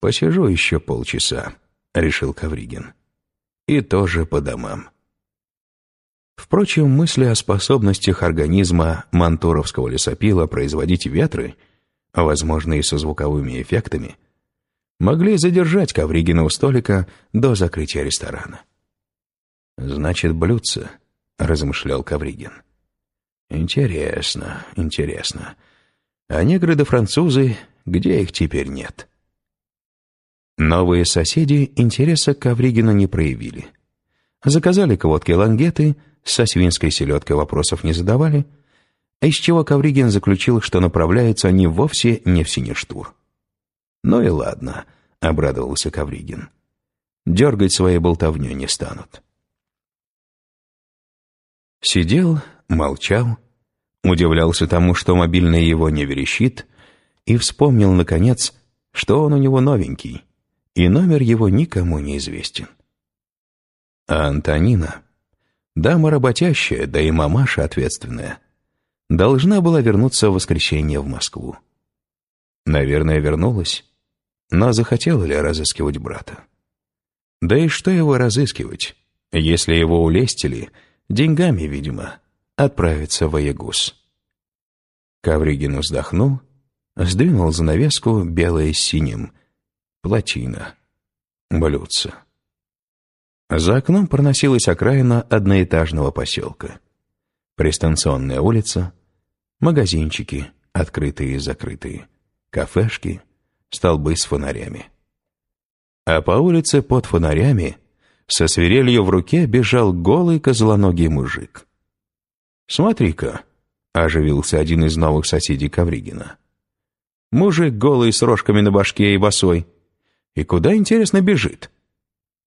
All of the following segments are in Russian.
«Посижу еще полчаса», — решил Кавригин. «И тоже по домам». Впрочем, мысли о способностях организма мантуровского лесопила производить ветры, а возможно и со звуковыми эффектами, могли задержать Ковригина у столика до закрытия ресторана. «Значит, блюдце», — размышлял Ковригин. «Интересно, интересно. А негры да французы, где их теперь нет?» Новые соседи интереса к Ковригину не проявили. Заказали к водке лангеты, со свинской селедкой вопросов не задавали, из чего Ковригин заключил, что направляются они вовсе не в Сиништур. «Ну и ладно», — обрадовался Ковригин. «Дергать своей болтовню не станут». Сидел, молчал, удивлялся тому, что мобильный его не верещит, и вспомнил, наконец, что он у него новенький, и номер его никому не известен. А Антонина, дама работящая, да и мамаша ответственная, должна была вернуться в воскресенье в Москву. Наверное, вернулась, но захотела ли разыскивать брата? Да и что его разыскивать, если его улестили — деньгами, видимо, отправиться в Аягус. Ковригин вздохнул, сдвинул занавеску белое с синим, плотина, блюдце. За окном проносилась окраина одноэтажного поселка. Пристанционная улица, магазинчики, открытые и закрытые, кафешки, столбы с фонарями. А по улице под фонарями со свирелью в руке бежал голый козлоногий мужик. «Смотри-ка», — оживился один из новых соседей Ковригина. «Мужик голый с рожками на башке и босой. И куда, интересно, бежит?»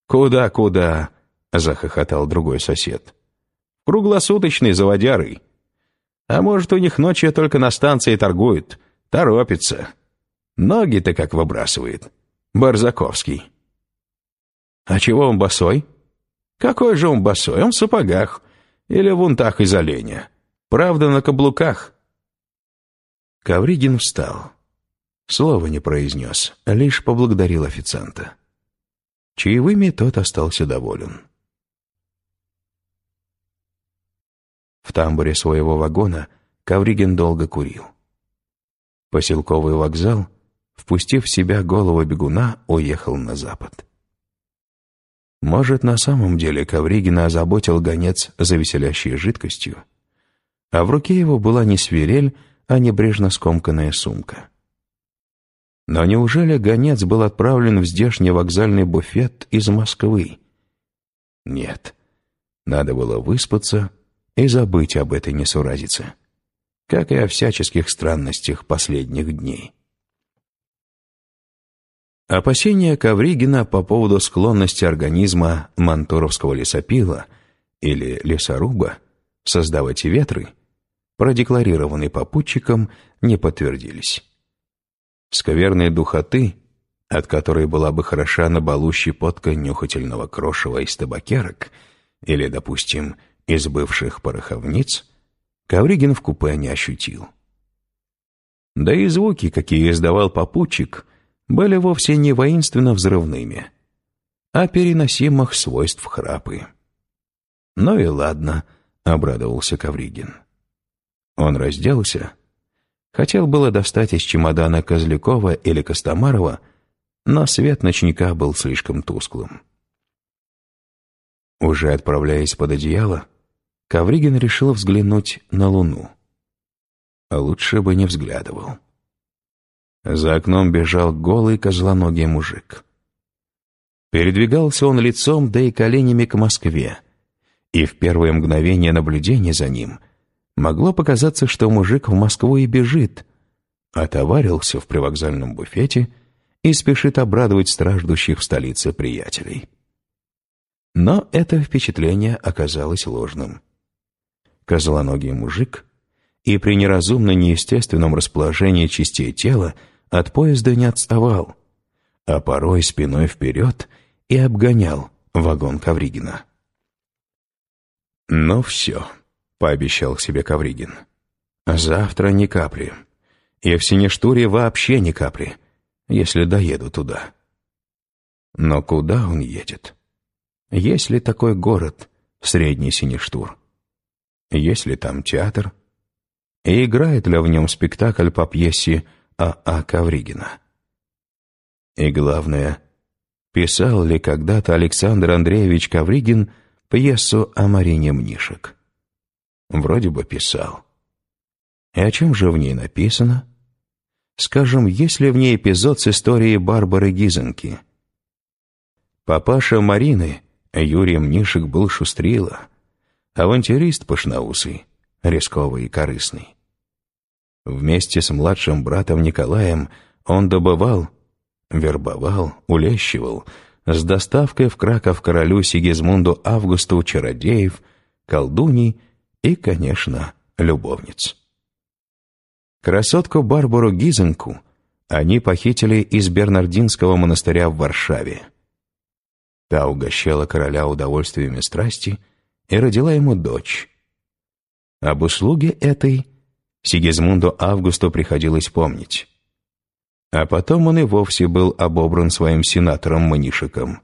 «Куда-куда?» — захохотал другой сосед. «Круглосуточный заводярый. А может, у них ночью только на станции торгуют. Торопится. Ноги-то как выбрасывает. Барзаковский». «А чего он босой?» «Какой же он босой? Он в сапогах. Или в унтах из оленя. Правда, на каблуках». Ковригин встал. Слова не произнес, лишь поблагодарил официанта. Чаевыми тот остался доволен. В тамбуре своего вагона Ковригин долго курил. Поселковый вокзал, впустив в себя голову бегуна, уехал на запад. Может, на самом деле Ковригина озаботил гонец за веселящей жидкостью, а в руке его была не свирель, а небрежно скомканная сумка. Но неужели гонец был отправлен в здешний вокзальный буфет из Москвы? Нет, надо было выспаться и забыть об этой несуразице, как и о всяческих странностях последних дней. Опасения Ковригина по поводу склонности организма мантуровского лесопила или лесоруба создавать ветры, продекларированные попутчиком, не подтвердились. Скверной духоты, от которой была бы хороша на балу щепотка нюхательного крошева из табакерок или, допустим, из бывших пороховниц, Ковригин в купе не ощутил. Да и звуки, какие издавал попутчик, были вовсе не воинственно взрывными, а переносимых свойств храпы. «Ну и ладно», — обрадовался Ковригин. Он разделся, хотел было достать из чемодана Козлякова или Костомарова, но свет ночника был слишком тусклым. Уже отправляясь под одеяло, Ковригин решил взглянуть на луну. А лучше бы не взглядывал. За окном бежал голый козлоногий мужик. Передвигался он лицом, да и коленями к Москве. И в первое мгновение наблюдения за ним могло показаться, что мужик в Москву и бежит, отоварился в привокзальном буфете и спешит обрадовать страждущих в столице приятелей. Но это впечатление оказалось ложным. Козлоногий мужик и при неразумно неестественном расположении частей тела от поезда не отставал, а порой спиной вперед и обгонял вагон Ковригина. «Ну все», — пообещал себе Ковригин. «Завтра ни капли. И в Синештуре вообще ни капли, если доеду туда». Но куда он едет? Есть ли такой город, Средний Сиништур? Есть ли там театр? И играет ли в нем спектакль по пьесе А.А. Ковригина? И главное, писал ли когда-то Александр Андреевич Ковригин пьесу о Марине Мнишек? Вроде бы писал. И о чем же в ней написано? Скажем, есть ли в ней эпизод с историей Барбары Гизенки? Папаша Марины, Юрий Мнишек, был шустрила, авантюрист пышноусый, рисковый и корыстный. Вместе с младшим братом Николаем он добывал, вербовал, улещивал, с доставкой в Краков королю Сигизмунду Августу чародеев, колдуний и, конечно, любовниц. Красотку Барбару Гизенку они похитили из Бернардинского монастыря в Варшаве. Та угощала короля удовольствиями страсти и родила ему дочь. Об услуге этой Сигизмунду Августу приходилось помнить. А потом он и вовсе был обобран своим сенатором Манишиком.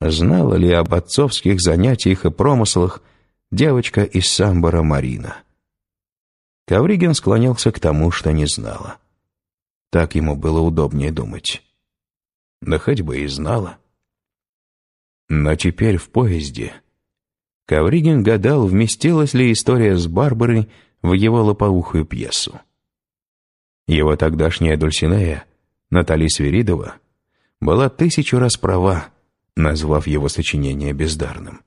Знала ли об отцовских занятиях и промыслах девочка из Самбора Марина? Ковригин склонялся к тому, что не знала. Так ему было удобнее думать. Да хоть бы и знала. Но теперь в поезде Ковригин гадал, вместилась ли история с Барбарой в его лопоухую пьесу. Его тогдашняя Дульсинея, Натали Свиридова, была тысячу раз права, назвав его сочинение бездарным.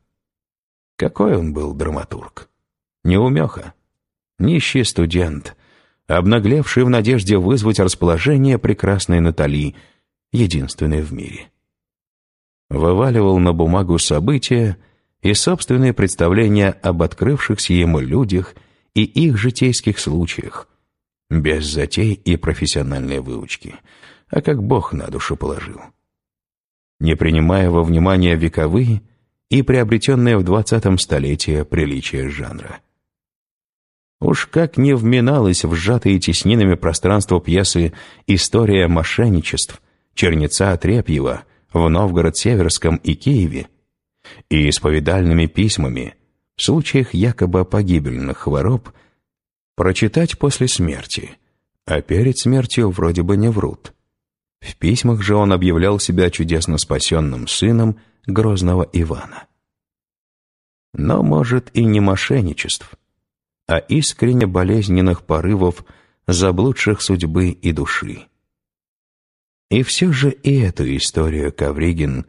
Какой он был драматург! Неумеха, нищий студент, обнаглевший в надежде вызвать расположение прекрасной Натали, единственной в мире. Вываливал на бумагу события и собственные представления об открывшихся ему людях и их житейских случаях, без затей и профессиональной выучки, а как Бог на душу положил. Не принимая во внимание вековые и приобретенные в двадцатом столетии приличия жанра. Уж как не вминалось в сжатые теснинами пространство пьесы «История мошенничеств» Черница Отрепьева в Новгород-Северском и Киеве и исповедальными письмами в случаях якобы погибельных хвороб прочитать после смерти, а перед смертью вроде бы не врут. В письмах же он объявлял себя чудесно спасенным сыном грозного Ивана. Но, может, и не мошенничеств, а искренне болезненных порывов заблудших судьбы и души. И все же и эту историю Ковригин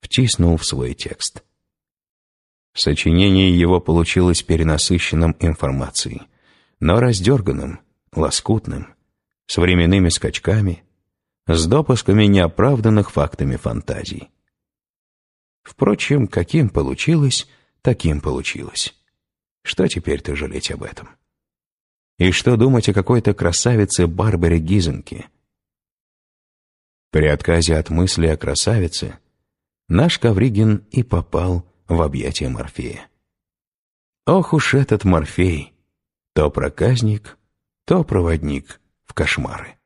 втиснул в свой текст. Сочинение его получилось перенасыщенным информацией, но раздерганным, лоскутным, с временными скачками, с допусками неоправданных фактами фантазий. Впрочем, каким получилось, таким получилось. Что теперь-то жалеть об этом? И что думать о какой-то красавице Барбаре Гизенке? При отказе от мысли о красавице наш Ковригин и попал в объятия Морфея. Ох уж этот Морфей! То проказник, то проводник в кошмары.